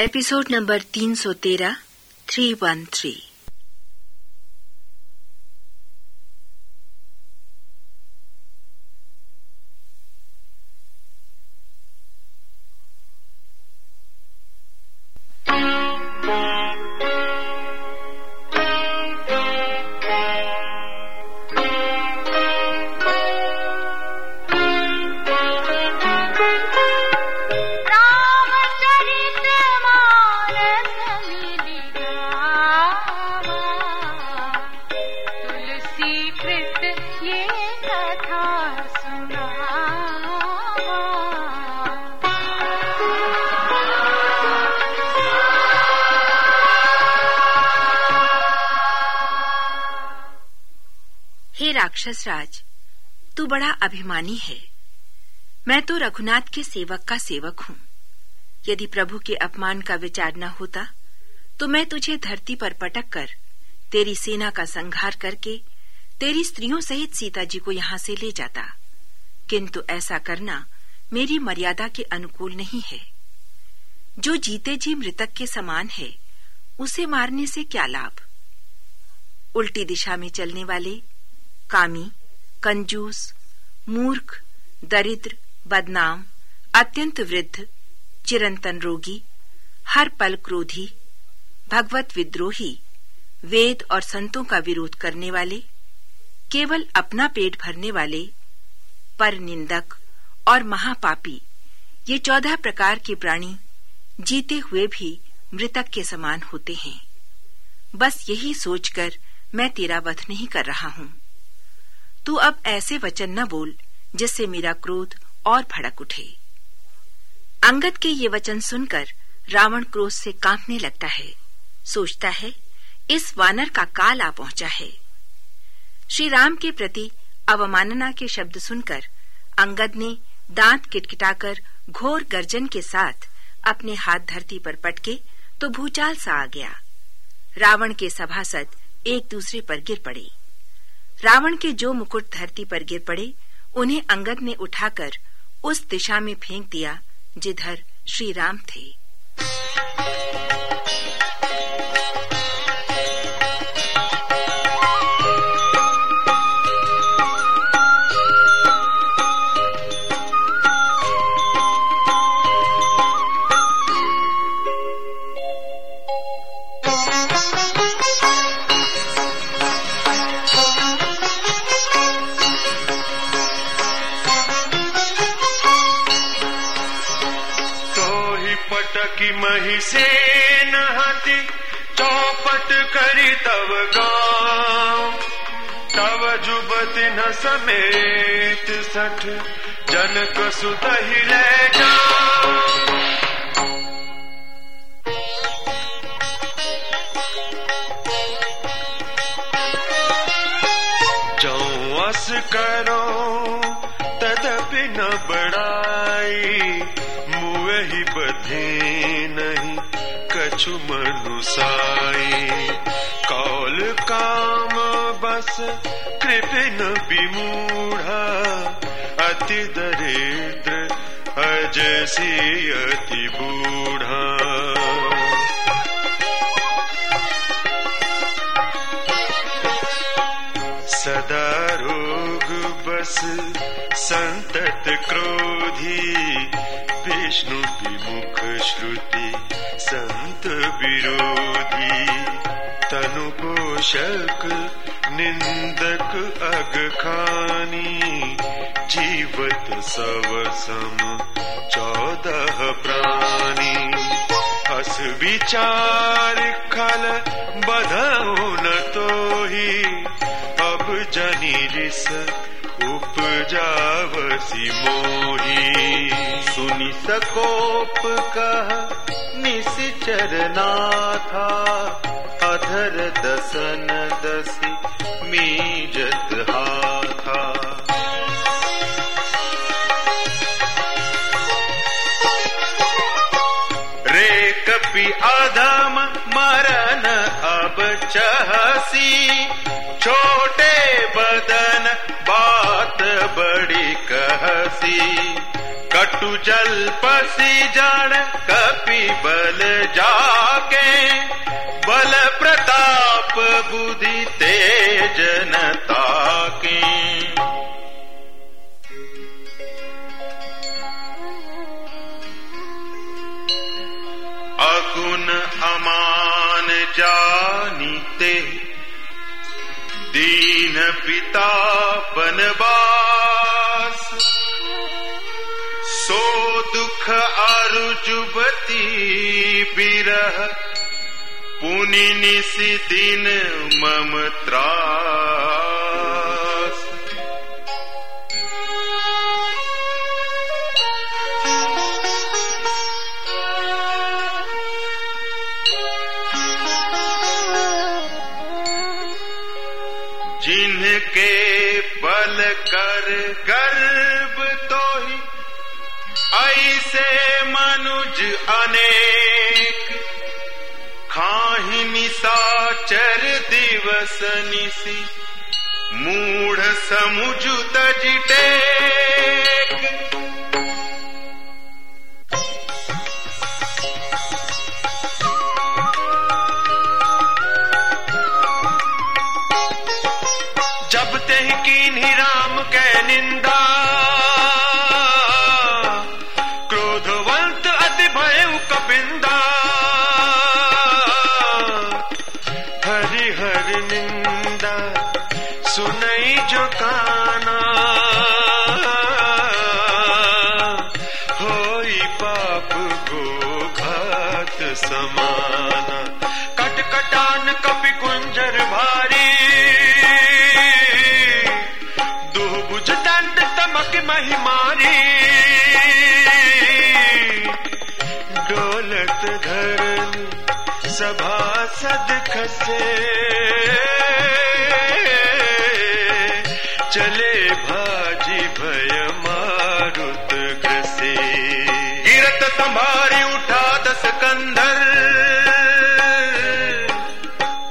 Episode number तीन सौ तेरह थ्री वन थ्री। राक्षस राज, तू बड़ा अभिमानी है। मैं तो रघुनाथ के सेवक का सेवक हूँ। यदि प्रभु के अपमान का विचार न होता तो मैं तुझे धरती पर पटक कर तेरी सेना का संहार करके, तेरी स्त्रियों सहित सीता जी को यहाँ से ले जाता। किंतु ऐसा करना मेरी मर्यादा के अनुकूल नहीं है। जो जीते जी मृतक के समान है, उसे मारने से क्या लाभ? उल्टी दिशा में चलने वाले कामी, कंजूस, मूर्ख, दरिद्र, बदनाम, अत्यंत वृद्ध, चिरंतन रोगी, हर पल क्रोधी, भगवत विद्रोही, वेद और संतों का विरोध करने वाले, केवल अपना पेट भरने वाले, पर निंदक और महापापी, ये चौदह प्रकार के प्राणी जीते हुए भी मृतक के समान होते हैं। बस यही सोचकर मैं तेरा वध नहीं कर रहा हूँ। तू अब ऐसे वचन न बोल, जिससे मेरा क्रोध और भड़क उठे। अंगद के ये वचन सुनकर रावण क्रोध से कांपने लगता है। सोचता है, इस वानर का काल आ पहुँचा है। श्री राम के प्रति अवमानना के शब्द सुनकर अंगद ने दांत किटकिटाकर घोर गर्जन के साथ अपने हाथ धरती पर पटके तो भूचाल सा आ गया। रावण के सभासद एक दूसरे पर गिर पड़े। रावण के जो मुकुट धरती पर गिर पड़े, उन्हें अंगद ने उठाकर उस दिशा में फेंक दिया जिधर श्री राम थे। की मही से नहती, चौपट करी तब गाँव। तब जुबत न समेत सठ, जनक सुतही ले जाओ। करो, तदपि न बड़ाई वही बधे। कछु कौल काम बस कृपिन विमूढ़ा। अति दरिद्र अजसी अति बूढ़ा। सदा रोग बस संतत क्रोधी। विष्णु विमुख श्रुति विरोधी तनु पोषक निंदक अग खानी जीवत सव सम चौदह प्राणी। हस विचार खल बधऊ न तो ही अब जनी रिस उपजावसी मोही। सुनि सकोप कह निशिचर नाथा, अधर दसन दसी मीजत हाथा। रे कपि अधम मरण अब चहसी, छोटे बदन बात बड़ी कहसी। कटु जल पसी जड़ कपि बल जाके। बल प्रताप बुद्धि तेज जनता के अगुण अमान जानीते, दीन पिता बनवास अरुजुबती बिरह। पुनि निसी दिन ममत्रा जिनके बल कर गर्व तो ही ऐसे मनुज अनेक खाही निशाचर दिवस निसी। मूढ़ समुझ तजिटे महिमारी सभा सद खसे चले भाजी भय मारुत ग्रसे गिरत संभारी उठा दस कंधर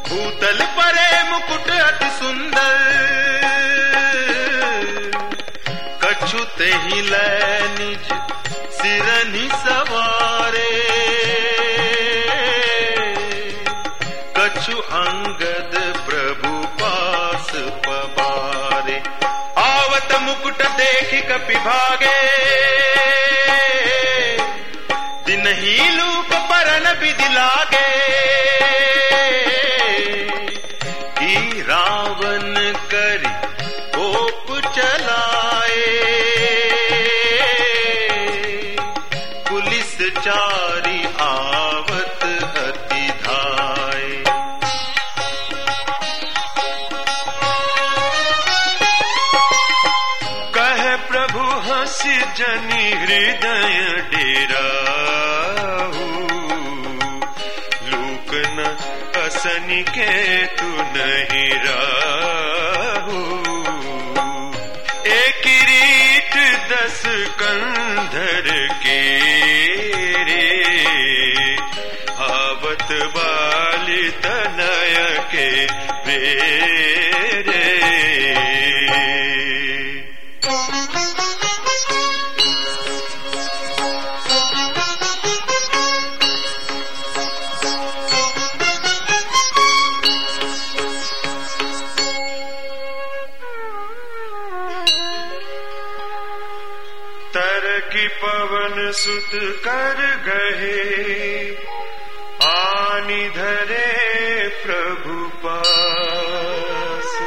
भूतल परे मुकुट अति सुंदर। ते ही निज देख डेरा असन के तू नहीं एक रीत दस कंधर के बाली तनय के बेरे। तर की पवन सुत कर गए। आनी धरे प्रभु पास।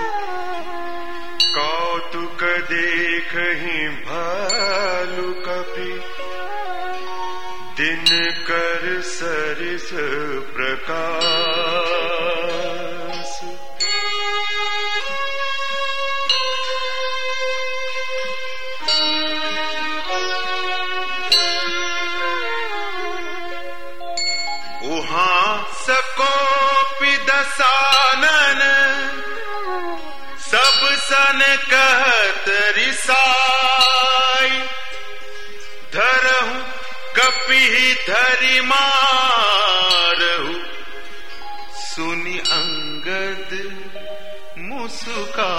कौतुक देख ही भालु कपि। दिन कर सरिस प्रकाश। सकोपि दसानन सब सन कहत रिसाई। धरहु कपि धरि मारहु। सुनि अंगद मुस्का।